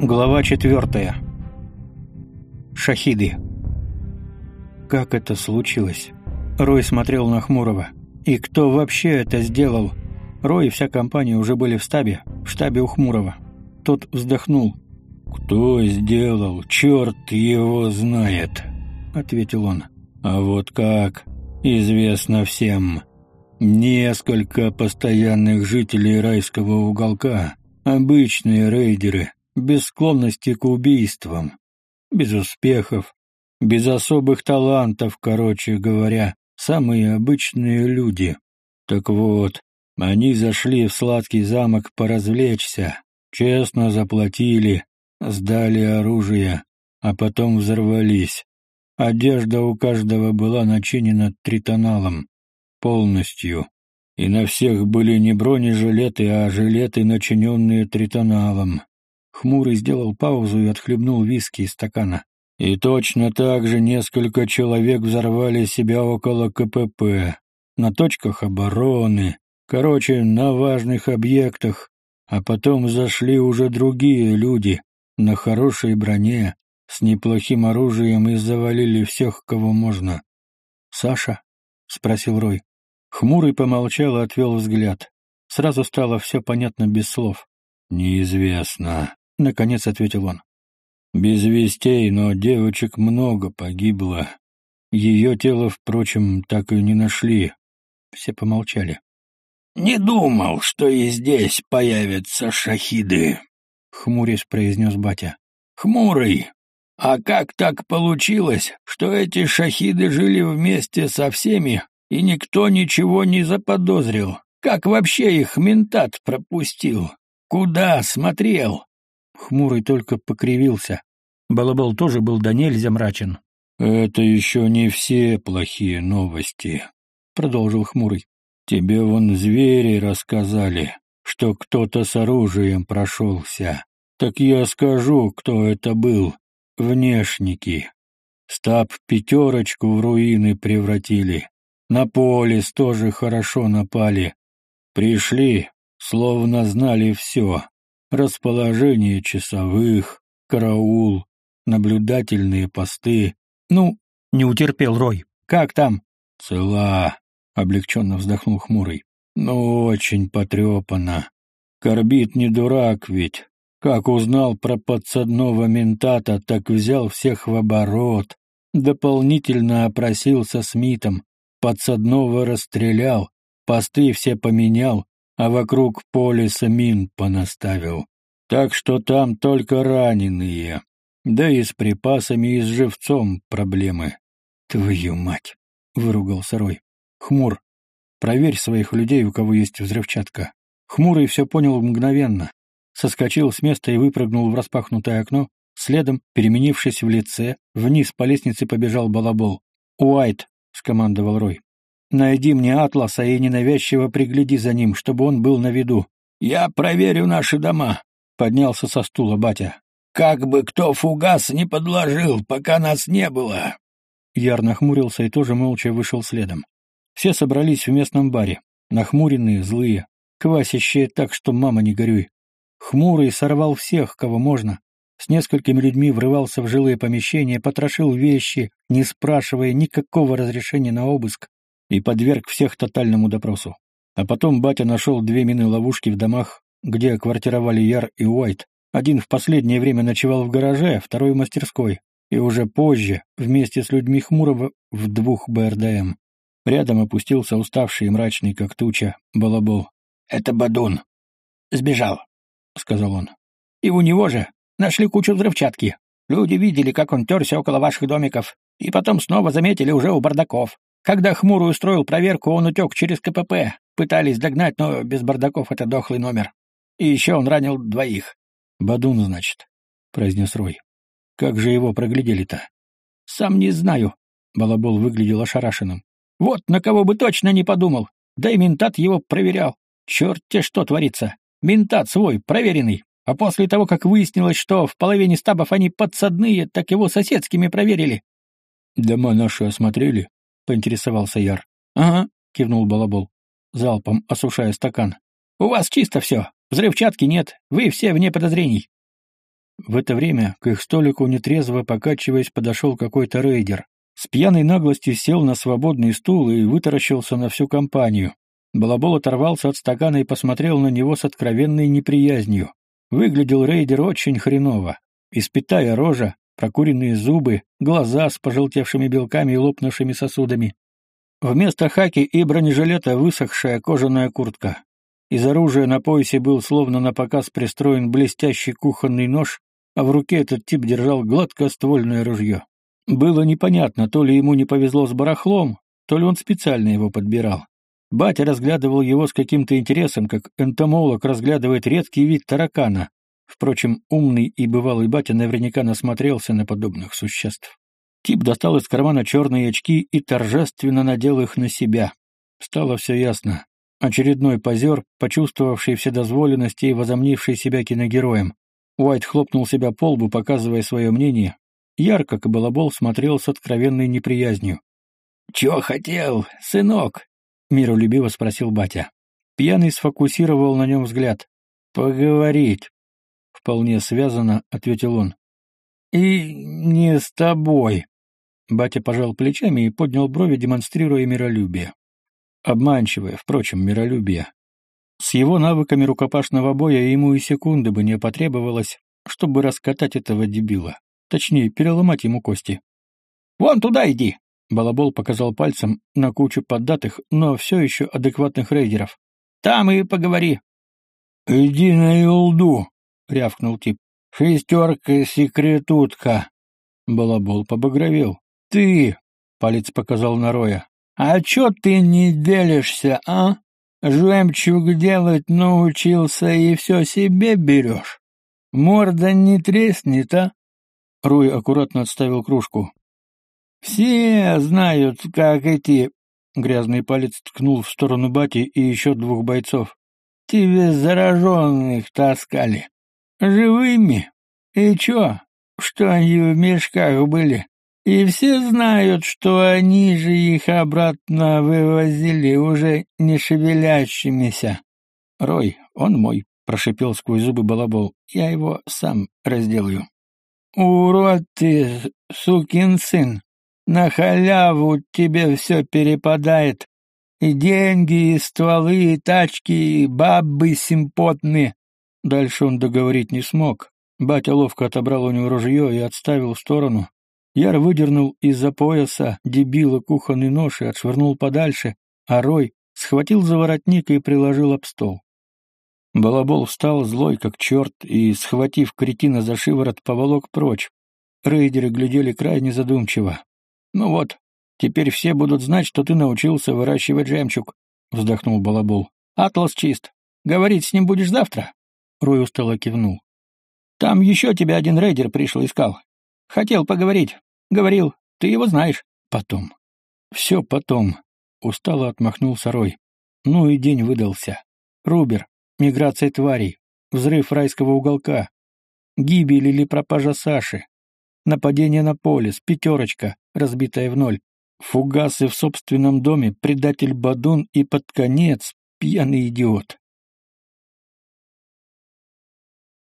Глава четвертая. Шахиды. Как это случилось? Рой смотрел на Хмурого. И кто вообще это сделал? Рой и вся компания уже были в штабе, в штабе у Хмурого. Тот вздохнул. «Кто сделал? Черт его знает!» — ответил он. «А вот как? Известно всем. Несколько постоянных жителей райского уголка, обычные рейдеры, без склонности к убийствам, без успехов, без особых талантов, короче говоря, самые обычные люди. Так вот, они зашли в сладкий замок поразвлечься, честно заплатили, сдали оружие, а потом взорвались. Одежда у каждого была начинена тритоналом. Полностью. И на всех были не бронежилеты, а жилеты, начиненные тритоналом. Хмурый сделал паузу и отхлебнул виски из стакана. И точно так же несколько человек взорвали себя около КПП, на точках обороны, короче, на важных объектах, а потом зашли уже другие люди на хорошей броне, с неплохим оружием и завалили всех, кого можно. «Саша?» — спросил Рой. Хмурый помолчал и отвел взгляд. Сразу стало все понятно без слов. «Неизвестно», — наконец ответил он. «Без вестей, но девочек много погибло. Ее тело, впрочем, так и не нашли». Все помолчали. «Не думал, что и здесь появятся шахиды», — хмурясь произнес батя. «Хмурый, а как так получилось, что эти шахиды жили вместе со всеми, и никто ничего не заподозрил? Как вообще их ментат пропустил? Куда смотрел?» Хмурый только покривился. Балабол тоже был до нельзя мрачен. «Это еще не все плохие новости», — продолжил Хмурый. «Тебе вон звери рассказали, что кто-то с оружием прошелся. Так я скажу, кто это был. Внешники. Стаб пятерочку в руины превратили. На полис тоже хорошо напали. Пришли, словно знали все расположение часовых, караул, наблюдательные посты. Ну, не утерпел Рой. Как там? Цела, облегченно вздохнул хмурый. Но очень потрепана. Корбит не дурак ведь. Как узнал про подсадного ментата, так взял всех в оборот. Дополнительно опросился с Митом. Подсадного расстрелял, посты все поменял, а вокруг полиса мин понаставил. Так что там только раненые. Да и с припасами и с живцом проблемы. Твою мать, выругался Рой. Хмур, проверь своих людей, у кого есть взрывчатка. Хмурый все понял мгновенно. Соскочил с места и выпрыгнул в распахнутое окно, следом, переменившись в лице, вниз по лестнице побежал балабол. «Уайт!» — скомандовал Рой. Найди мне атласа и ненавязчиво пригляди за ним, чтобы он был на виду. Я проверю наши дома, поднялся со стула батя. Как бы кто фугас не подложил, пока нас не было. Яр нахмурился и тоже молча вышел следом. Все собрались в местном баре, нахмуренные, злые, квасящие так, что мама не горюй. Хмурый сорвал всех, кого можно, с несколькими людьми врывался в жилые помещения, потрошил вещи, не спрашивая никакого разрешения на обыск, и подверг всех тотальному допросу. А потом батя нашел две мины-ловушки в домах, где квартировали Яр и Уайт. Один в последнее время ночевал в гараже, второй в мастерской, и уже позже, вместе с людьми Хмурого, в двух БРДМ. Рядом опустился уставший и мрачный, как туча, балабол. «Это Бадун. Сбежал», — сказал он. «И у него же нашли кучу взрывчатки. Люди видели, как он терся около ваших домиков, и потом снова заметили уже у бардаков. Когда Хмурый устроил проверку, он утек через КПП. Пытались догнать, но без бардаков это дохлый номер. И еще он ранил двоих. «Бадун, значит», — произнес Рой. «Как же его проглядели-то?» «Сам не знаю». Балабол выглядел ошарашенным. «Вот на кого бы точно не подумал. Да и ментат его проверял. Черт те что творится. Ментат свой, проверенный. А после того, как выяснилось, что в половине стабов они подсадные, так его соседскими проверили. «Дома наши осмотрели?» Поинтересовался Яр. «Ага», — кивнул Балабол, залпом осушая стакан. «У вас чисто все. Взрывчатки нет. Вы все вне подозрений». В это время к их столику, нетрезво покачиваясь, подошел какой-то рейдер. С пьяной наглостью сел на свободный стул и вытаращился на всю компанию. Балабол оторвался от стакана и посмотрел на него с откровенной неприязнью. Выглядел рейдер очень хреново. Испятая рожа, прокуренные зубы, глаза с пожелтевшими белками и лопнувшими сосудами. Вместо хаки и бронежилета высохшая кожаная куртка. Из оружия на поясе был словно на показ пристроен блестящий кухонный нож, а в руке этот тип держал гладкоствольное ружье. Было непонятно, то ли ему не повезло с барахлом, то ли он специально его подбирал. Батя разглядывал его с каким-то интересом, как энтомолог разглядывает редкий вид таракана. Впрочем, умный и бывалый батя наверняка насмотрелся на подобных существ. Тип достал из кармана черные очки и торжественно надел их на себя. Стало все ясно. Очередной позер, почувствовавший вседозволенность и возомнивший себя киногероем. Уайт хлопнул себя по лбу, показывая свое мнение, Ярко Кабалабол смотрел с откровенной неприязнью. «Чё хотел, сынок?» — миролюбиво спросил батя. Пьяный сфокусировал на нем взгляд. «Поговорить». «Вполне связано», — ответил он. «И не с тобой». Батя пожал плечами и поднял брови, демонстрируя миролюбие. Обманчивое, впрочем, миролюбие. С его навыками рукопашного боя ему и секунды бы не потребовалось, чтобы раскатать этого дебила. Точнее, переломать ему кости. «Вон туда иди!» Балабол показал пальцем на кучу поддатых, но все еще адекватных рейдеров. «Там и поговори». «Иди на елду!» — рявкнул тип. «Шестерка секретутка!» Балабол побагровел. «Ты!» — палец показал на Роя. «А чё ты не делишься, а? Жемчуг делать научился и все себе берешь? Морда не треснет, а?» Рой аккуратно отставил кружку. «Все знают, как эти...» Грязный палец ткнул в сторону Бати и еще двух бойцов. «Тебе зараженных таскали. Живыми. И чё, что они в мешках были? И все знают, что они же их обратно вывозили уже не шевелящимися. Рой, он мой, прошипел сквозь зубы балабол. Я его сам разделаю. «Урод ты, сукин сын! На халяву тебе все перепадает. И деньги, и стволы, и тачки, и бабы симпотные!» Дальше он договорить не смог. Батя ловко отобрал у него ружье и отставил в сторону. Яр выдернул из-за пояса дебила кухонный нож и отшвырнул подальше, а Рой схватил за воротник и приложил об стол. Балабол встал злой, как черт, и, схватив кретина за шиворот, поволок прочь. Рейдеры глядели крайне задумчиво. «Ну вот, теперь все будут знать, что ты научился выращивать жемчуг», — вздохнул Балабол. «Атлас чист. Говорить с ним будешь завтра?» Рой устало кивнул. «Там еще тебя один рейдер пришел искал. Хотел поговорить. Говорил, ты его знаешь. Потом». «Все потом», — устало отмахнулся Рой. «Ну и день выдался. Рубер, Миграция тварей, взрыв райского уголка, гибель или пропажа Саши, нападение на полис, пятерочка, разбитая в ноль, фугасы в собственном доме, предатель Бадун и под конец пьяный идиот.